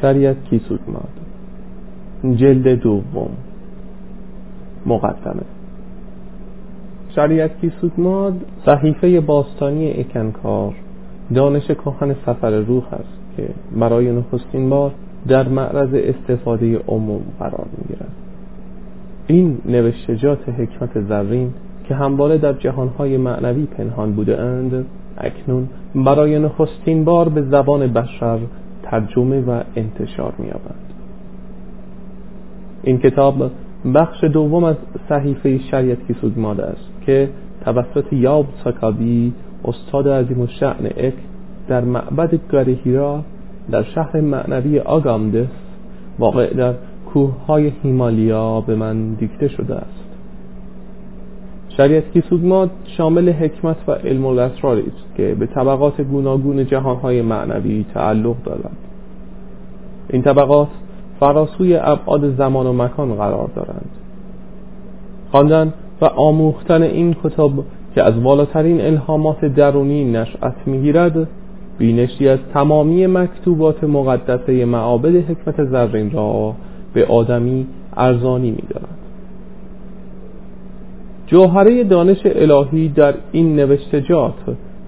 شریعت کیسوگماد جلد دوم. مقدمه. شریعت کیسوگماد صحیفه باستانی اکنکار دانش کهن سفر روح است که برای نخستین بار در معرض استفاده عموم قرار می‌گیرد. این نوشتجات حکمت زرین که همواره در جهانهای معنوی پنهان بوده اند اکنون برای نخستین بار به زبان بشر ترجمه و انتشار می‌یابند این کتاب بخش دوم از صحیفه شریعت کیسوگماد است که توسط یاب ساکابی استاد عظیم الشعن اک در معبد گارهیرا در شهر معنوی آگامدس واقع در کوههای هیمالیا به من دیکته شده است. شریعت کیسوگماد شامل حکمت و علم و است که به طبقات گوناگون جهانهای معنوی تعلق دارد. این طبقات فراسوی ابعاد زمان و مکان قرار دارند. خواندن و آموختن این کتاب که از بالاترین الهامات درونی نشأت می‌گیرد بینشی از تمامی مکتوبات مقدسه معابد حکمت زرین را به آدمی ارزانی میدارد جوهره دانش الهی در این نوشتجات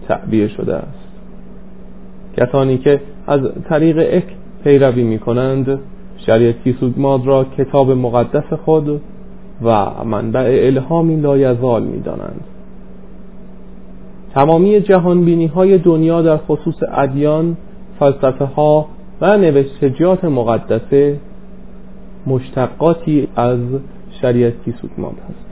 تعبیه شده است. کسانی که از طریق اک پیروی می کنند شریعت کیسوگماد را کتاب مقدس خود و منبع الهامی لایزال می دانند تمامی جهانبینی های دنیا در خصوص ادیان فلسفه ها و نوشتجات مقدسه مشتقاتی از شریعت کیسوگماد هست